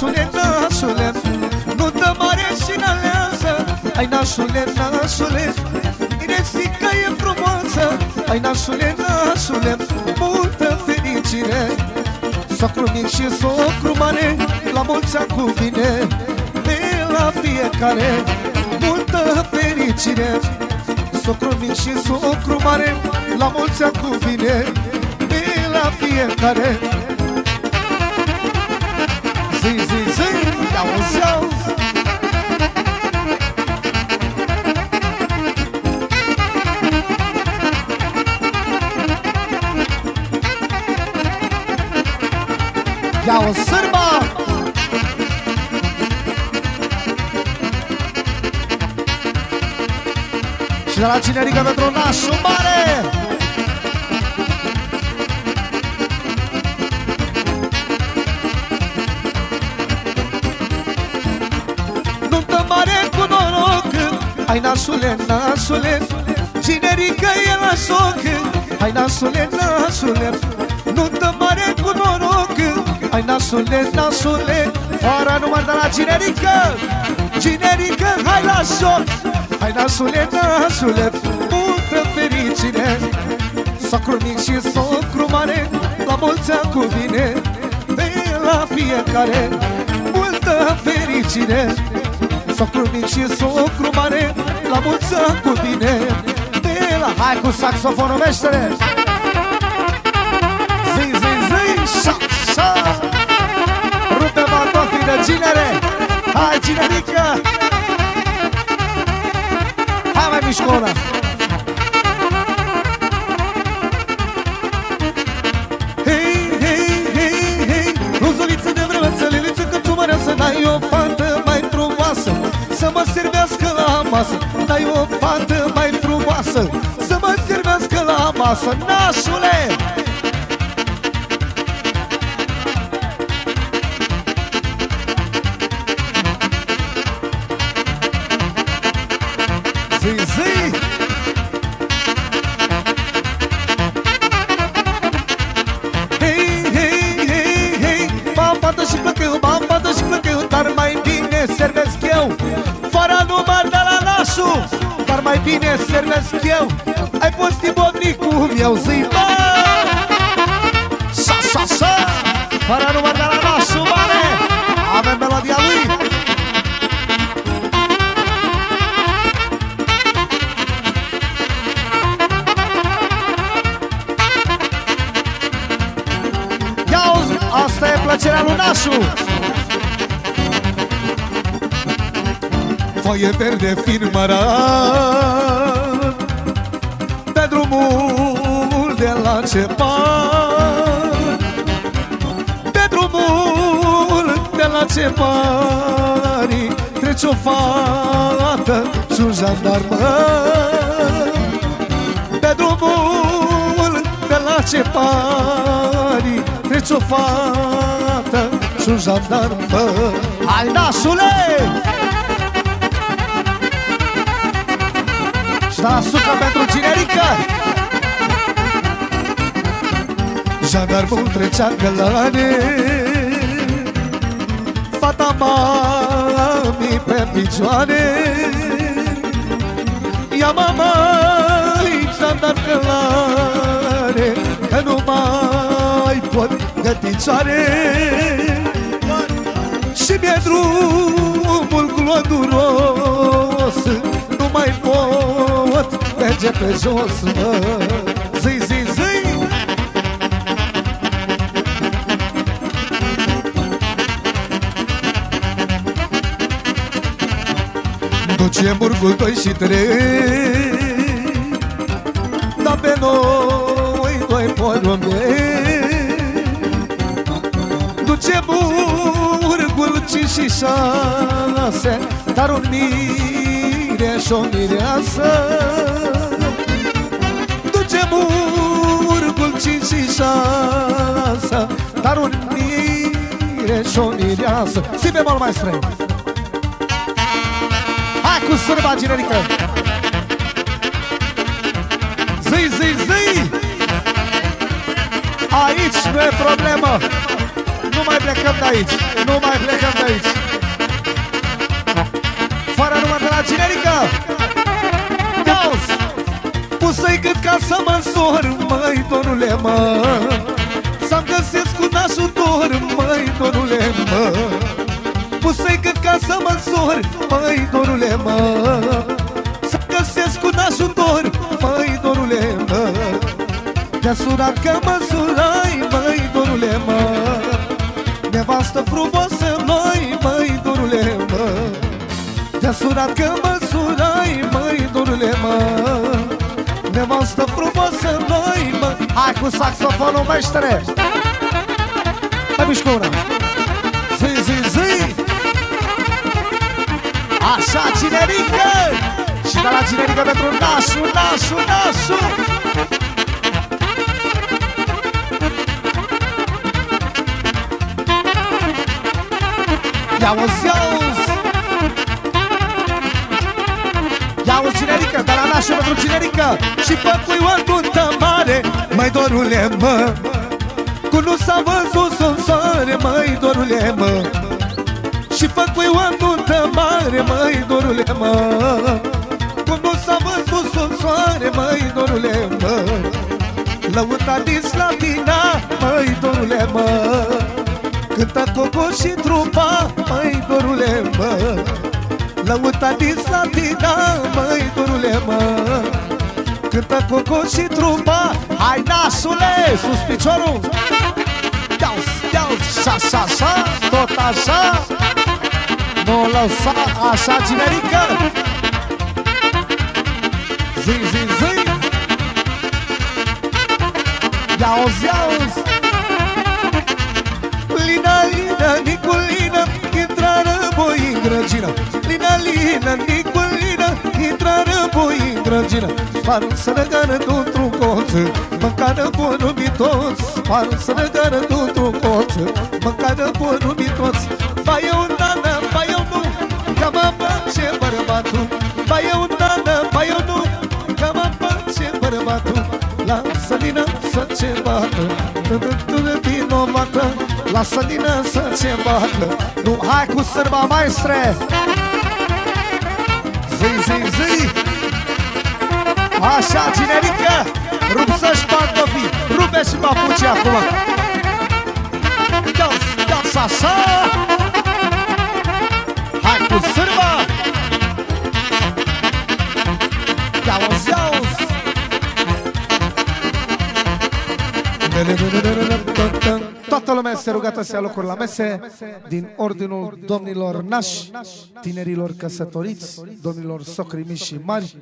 nașule, nașule Nu dă mare și n-aleasă Ai nașule, nașule Mirețica e frumoasă. Ai nașule, nașule Multă fericire. Socru mic și socru mare La mulți ani cu bine De la fiecare Multă fericire. Socru mic și socru mare La mulți ani cu bine De la fiecare Zi, zi, zi, auzi, auzi Ia o sârba! Și de la cinerică pentru nașul mare! Nuntă mare cu noroc. Hai nașule, nașule Cinerică e la șoc Hai nașule, nașule Nuntă mare cu noroc. Hai nașule, nașule Fara număr de la cinerică Cinerică, hai la șoc Hai nașule, nașule Multă fericire. Socru mic și socru mare La mulți ani cu bine De la fiecare Multă fericire Socru mic și socru mare La mulți ani cu bine De la Hai cu saxofonul meștere! Zi, zi, zi, șa, șa! Rupe pantofii de ginere! Hai, ginerică! Hai mai mișcă una Să mă servească la masă Dai o fată mai frumoasă Să mă servească la masă Nașule! Zi, zi! Dar mai bine servesc eu. Ai fost tibovnicul meu zi, bă! Sa, sa, sa! Fără număr de la nașu, mare! Avem melodia lui! Ia auzi, asta e plăcerea lui Nașu Foaie verde fin mărat. Pe drumul de la țepan Pe drumul de la țepani Trece o fată și un jandarmă. Pe drumul de la țepani Trece o fată și un jandarmă. Hai, nașule! Și da sucă pentru generică. Jandarmul trecea călane Fata mami pe picioare. Ia mama jandar călare Că nu mai pot găticioare Și mi-e drumul gloduros Nu mai pot merge pe jos, mă. Zi, zi, zi. Duce burgul 2 și 3 Da pe noi doi porumbe Duce burgul 5 și 6 Dar un mire și o mireasă. Duce burgul 5 și 6 Dar un mire și o mireasă Si bemol mai strâng Hai cu sârba generică. Zi, zi, zi! Aici nu e problemă. Nu mai plecăm de aici. Nu mai plecăm de aici. Fără numai de la generică. Auzi Pusă-i cât ca să mă însor, măi, dorule, mă. Să-mi găsesc un ajutor, măi, dorule, mă. Pusă-i cât ca să mă însor, măi, dorule, mă. Să-mi găsesc un ajutor, măi, dorule, mă. Te-a surat că mă surai, măi, dorule, mă. Nevastă frumoasă, măi, măi, dorule, mă. Te-a surat că mă surai, măi, dorule, mă Nevastă frumoasă, noi, mă. Hai cu saxofonul, meștere. Hai mișcă una. Zi, zi, zi. Așa, cinerică Și de la cinerică pentru nașu, nașu, nașu Ia uzi, ia uzi Ia uzi, cinerică, de la nașu pentru cinerică. Și făcui o nuntă mare Măi, dorule, mă Cu nu s-a văzut sunt soare Măi, dorule, mă. Și făcui o nuntă mare Măi, dorule, mă Cu nu s-a văzut sunt soare Măi, dorule, mă. Lăuta din Slatina Măi, dorule, mă Cântă coco și trupa Măi, dorule, mă Lăuta din Slatina Măi, dorule, mă. Cântă coco și trupa Hai, nasule, sus piciorul. Deaus, deaus, șa, șa, șa Tot așa. Nu lăsa așa generică. Zi, zi, zi. Iauzi, iauzi Lina, Lina, Niculina Intra răboi în grăgină Lina, Lina, Niculina Intra răboi în grăgină Par să ne gără într-un colț Mâncară bunul toți Par să ne gără într-un colț Mâncară bunul toți Ba eu nana, ba eu nu Că mă place bărbatul. Ba eu nana, ba eu nu Că mă place bărbatul. Lasă Lina să ce bată Vinovată Lasă Lina să ce bată. Nu, hai cu sârba maestre Zi, zi, zi Așa, generică Rup să-și pantofii Rupe și papuci acum Dans, dans așa Hai cu sârba Iauzi, iauzi Toată lumea este rugată să ia locuri la mese Din ordinul domnilor nași Tinerilor căsătoriți Domnilor socri mici și mari